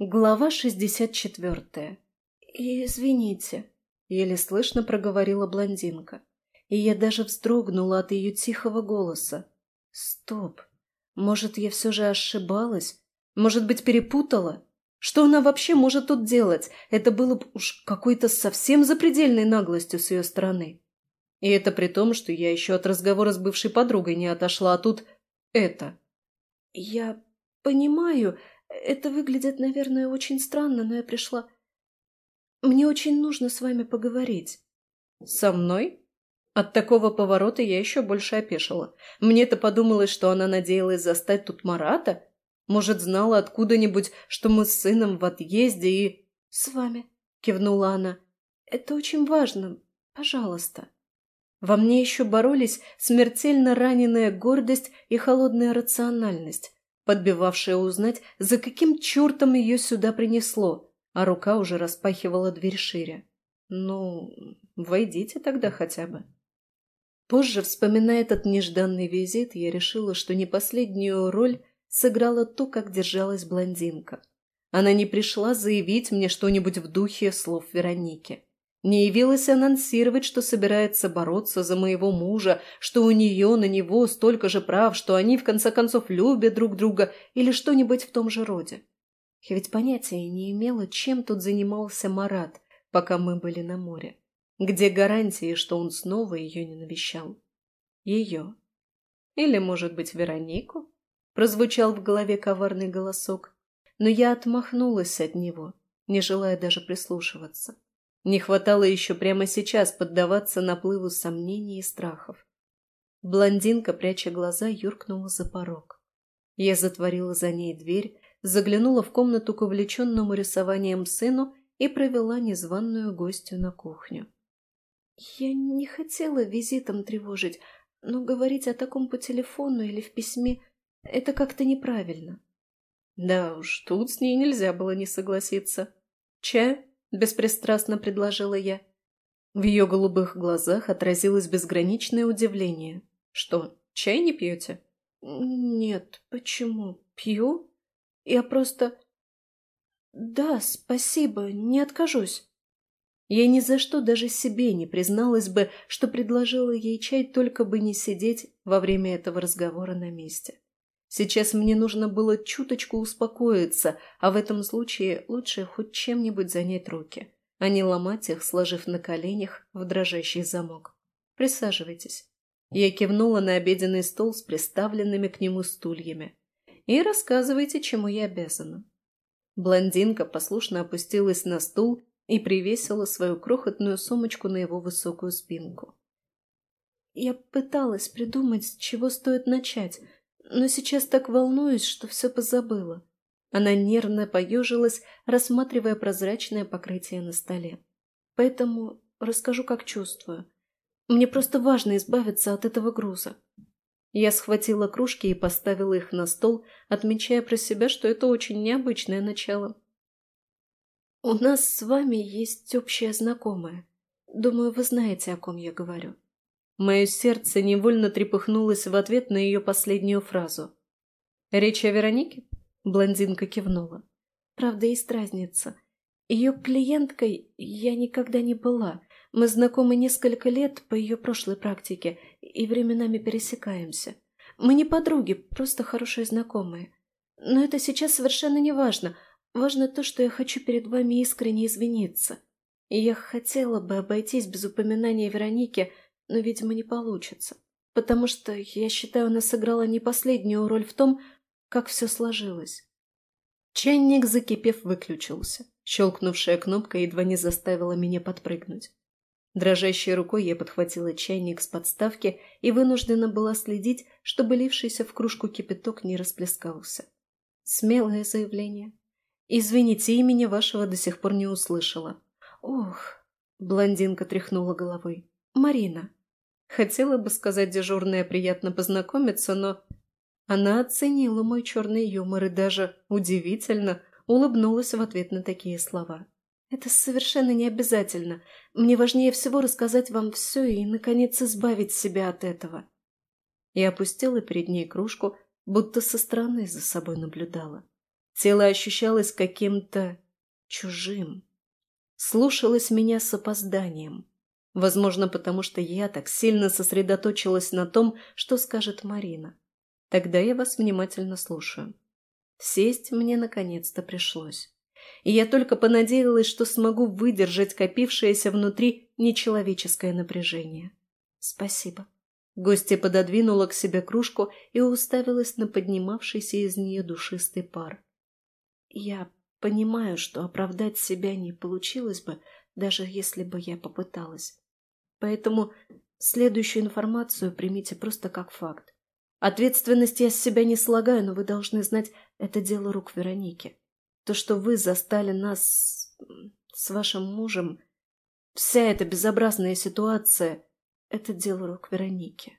Глава шестьдесят четвертая. «Извините», — еле слышно проговорила блондинка. И я даже вздрогнула от ее тихого голоса. «Стоп! Может, я все же ошибалась? Может быть, перепутала? Что она вообще может тут делать? Это было бы уж какой-то совсем запредельной наглостью с ее стороны. И это при том, что я еще от разговора с бывшей подругой не отошла, а тут это». «Я понимаю», это выглядит, наверное, очень странно, но я пришла... Мне очень нужно с вами поговорить. Со мной? От такого поворота я еще больше опешила. Мне-то подумалось, что она надеялась застать тут Марата. Может, знала откуда-нибудь, что мы с сыном в отъезде и... С вами, кивнула она. Это очень важно. Пожалуйста. Во мне еще боролись смертельно раненая гордость и холодная рациональность подбивавшая узнать, за каким чертом ее сюда принесло, а рука уже распахивала дверь шире. «Ну, войдите тогда хотя бы». Позже, вспоминая этот нежданный визит, я решила, что не последнюю роль сыграла то, как держалась блондинка. Она не пришла заявить мне что-нибудь в духе слов Вероники. Не явилась анонсировать, что собирается бороться за моего мужа, что у нее на него столько же прав, что они, в конце концов, любят друг друга или что-нибудь в том же роде. Я ведь понятия не имела, чем тут занимался Марат, пока мы были на море. Где гарантии, что он снова ее не навещал? Ее. Или, может быть, Веронику? Прозвучал в голове коварный голосок. Но я отмахнулась от него, не желая даже прислушиваться. Не хватало еще прямо сейчас поддаваться наплыву сомнений и страхов. Блондинка, пряча глаза, юркнула за порог. Я затворила за ней дверь, заглянула в комнату к увлеченному рисованием сыну и провела незваную гостью на кухню. Я не хотела визитом тревожить, но говорить о таком по телефону или в письме — это как-то неправильно. Да уж, тут с ней нельзя было не согласиться. Чай? Беспристрастно предложила я. В ее голубых глазах отразилось безграничное удивление. «Что, чай не пьете?» «Нет, почему? Пью? Я просто...» «Да, спасибо, не откажусь». Я ни за что даже себе не призналась бы, что предложила ей чай, только бы не сидеть во время этого разговора на месте. Сейчас мне нужно было чуточку успокоиться, а в этом случае лучше хоть чем-нибудь занять руки, а не ломать их, сложив на коленях в дрожащий замок. Присаживайтесь. Я кивнула на обеденный стол с приставленными к нему стульями. И рассказывайте, чему я обязана. Блондинка послушно опустилась на стул и привесила свою крохотную сумочку на его высокую спинку. Я пыталась придумать, с чего стоит начать, но сейчас так волнуюсь, что все позабыла. Она нервно поежилась, рассматривая прозрачное покрытие на столе. Поэтому расскажу, как чувствую. Мне просто важно избавиться от этого груза. Я схватила кружки и поставила их на стол, отмечая про себя, что это очень необычное начало. У нас с вами есть общая знакомая. Думаю, вы знаете, о ком я говорю. Мое сердце невольно трепыхнулось в ответ на ее последнюю фразу. «Речь о Веронике?» Блондинка кивнула. «Правда, есть разница. Ее клиенткой я никогда не была. Мы знакомы несколько лет по ее прошлой практике и временами пересекаемся. Мы не подруги, просто хорошие знакомые. Но это сейчас совершенно не важно. Важно то, что я хочу перед вами искренне извиниться. Я хотела бы обойтись без упоминания Вероники – но, видимо, не получится, потому что, я считаю, она сыграла не последнюю роль в том, как все сложилось. Чайник, закипев, выключился. Щелкнувшая кнопка едва не заставила меня подпрыгнуть. Дрожащей рукой я подхватила чайник с подставки и вынуждена была следить, чтобы лившийся в кружку кипяток не расплескался. Смелое заявление. «Извините, имени вашего до сих пор не услышала». «Ох!» — блондинка тряхнула головой. «Марина». Хотела бы сказать дежурная приятно познакомиться, но... Она оценила мой черный юмор и даже, удивительно, улыбнулась в ответ на такие слова. «Это совершенно не обязательно. Мне важнее всего рассказать вам все и, наконец, избавить себя от этого». Я опустила перед ней кружку, будто со стороны за собой наблюдала. Тело ощущалось каким-то чужим. Слушалось меня с опозданием. Возможно, потому что я так сильно сосредоточилась на том, что скажет Марина. Тогда я вас внимательно слушаю. Сесть мне наконец-то пришлось. И я только понадеялась, что смогу выдержать копившееся внутри нечеловеческое напряжение. Спасибо. Гостья пододвинула к себе кружку и уставилась на поднимавшийся из нее душистый пар. Я понимаю, что оправдать себя не получилось бы, даже если бы я попыталась. Поэтому следующую информацию примите просто как факт. Ответственность я с себя не слагаю, но вы должны знать, это дело рук Вероники. То, что вы застали нас с вашим мужем, вся эта безобразная ситуация — это дело рук Вероники.